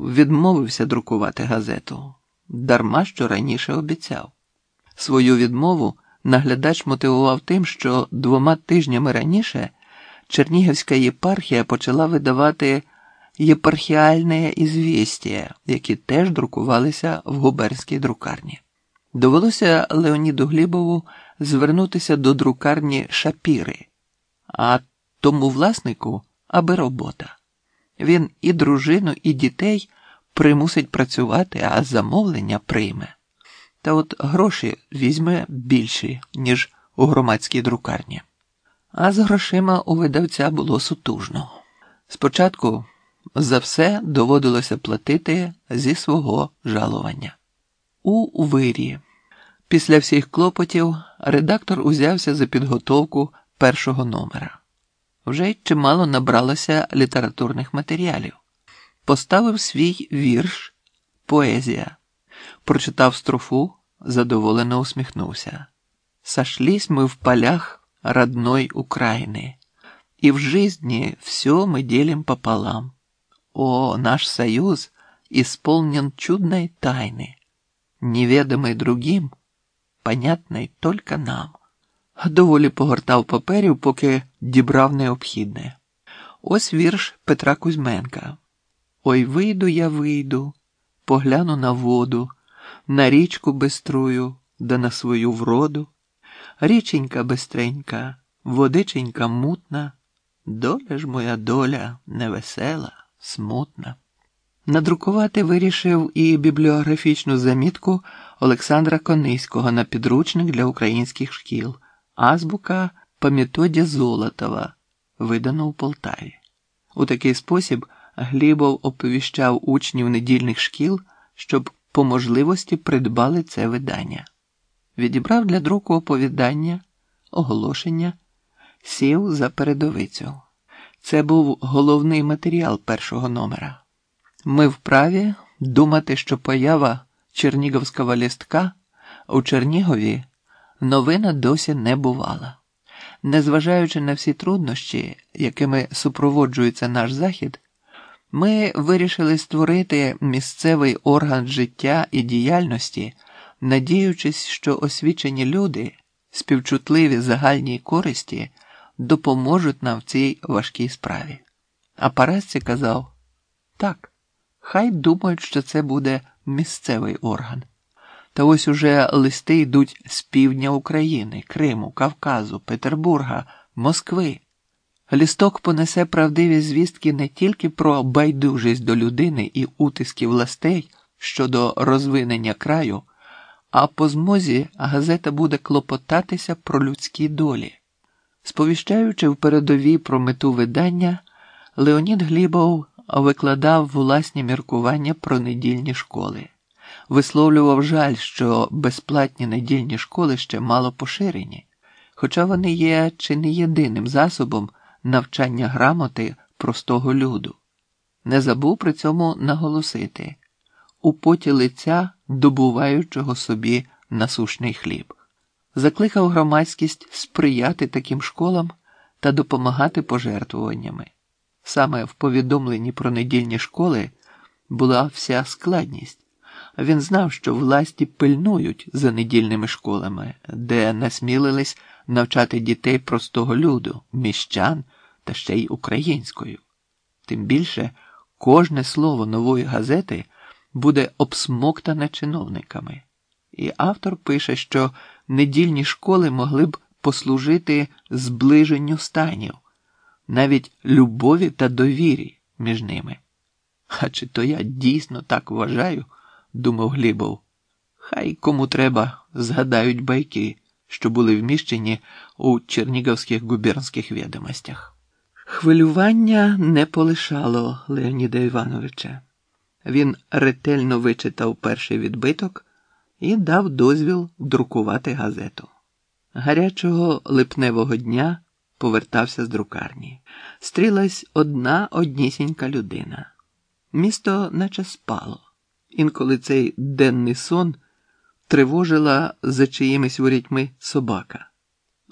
відмовився друкувати газету, дарма що раніше обіцяв. Свою відмову наглядач мотивував тим, що двома тижнями раніше Чернігівська єпархія почала видавати єпархіальне ізвістія, які теж друкувалися в губернській друкарні. Довелося Леоніду Глібову звернутися до друкарні Шапіри, а тому власнику аби робота. Він і дружину, і дітей примусить працювати, а замовлення прийме. Та от гроші візьме більші, ніж у громадській друкарні. А з грошима у видавця було сутужно. Спочатку за все доводилося платити зі свого жалування. У вирі. Після всіх клопотів редактор узявся за підготовку першого номера Вже й чимало набралося літературних матеріалів. Поставив свій вірш Поезія, прочитав строфу, задоволено усміхнувся. Сошлись мы в полях родной Украины, и в жизни все мы делим пополам. О, наш союз исполнен чудной тайны, неведомой другим, понятной только нам. Доволі погортав паперів, поки дібрав необхідне. Ось вірш Петра Кузьменка. Ой, вийду я вийду, погляну на воду, на річку биструю, да на свою вроду. Річенька бистренька, водиченька мутна, доля ж моя доля невесела, смутна. Надрукувати вирішив і бібліографічну замітку Олександра Кониського на підручник для українських шкіл, азбука по Золотова, видано у Полтаві. У такий спосіб Глібов оповіщав учнів недільних шкіл, щоб по можливості придбали це видання. Відібрав для друку оповідання, оголошення, сів за передовицю. Це був головний матеріал першого номера. Ми вправі думати, що поява черніговського лістка у Чернігові новина досі не бувала. Незважаючи на всі труднощі, якими супроводжується наш захід, ми вирішили створити місцевий орган життя і діяльності, надіючись, що освічені люди, співчутливі загальній користі, допоможуть нам в цій важкій справі. А Парасці казав так, хай думають, що це буде місцевий орган. Та ось уже листи йдуть з півдня України, Криму, Кавказу, Петербурга, Москви. Лісток понесе правдиві звістки не тільки про байдужість до людини і утиски властей щодо розвинення краю, а по змозі газета буде клопотатися про людські долі. Сповіщаючи в передовій про мету видання, Леонід Глібов викладав власні міркування про недільні школи, висловлював жаль, що безплатні недільні школи ще мало поширені, хоча вони є чи не єдиним засобом навчання грамоти простого люду. Не забув при цьому наголосити у поті лиця добуваючого собі насушний хліб. Закликав громадськість сприяти таким школам та допомагати пожертвуваннями. Саме в повідомленні про недільні школи була вся складність. Він знав, що власті пильнують за недільними школами, де насмілились навчати дітей простого люду, міщан та ще й українською. Тим більше кожне слово нової газети буде обсмоктане чиновниками. І автор пише, що недільні школи могли б послужити зближенню станів, навіть любові та довірі між ними. А чи то я дійсно так вважаю, думав Глібов. Хай кому треба згадають байки, що були вміщені у чернігівських губернських відомостях. Хвилювання не полишало Леоніда Івановича. Він ретельно вичитав перший відбиток і дав дозвіл друкувати газету. Гарячого липневого дня повертався з друкарні. Стрілась одна однісінька людина. Місто наче спало. Інколи цей денний сон тривожила за чиїмись ворітьми собака.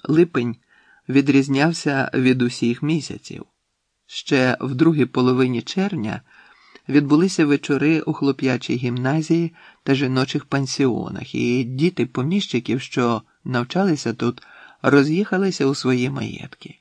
Липень відрізнявся від усіх місяців. Ще в другій половині червня відбулися вечори у хлоп'ячій гімназії та жіночих пансіонах, і діти поміщиків, що навчалися тут, роз'їхалися у свої маєтки.